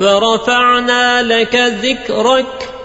ورفعنا لك ذكرك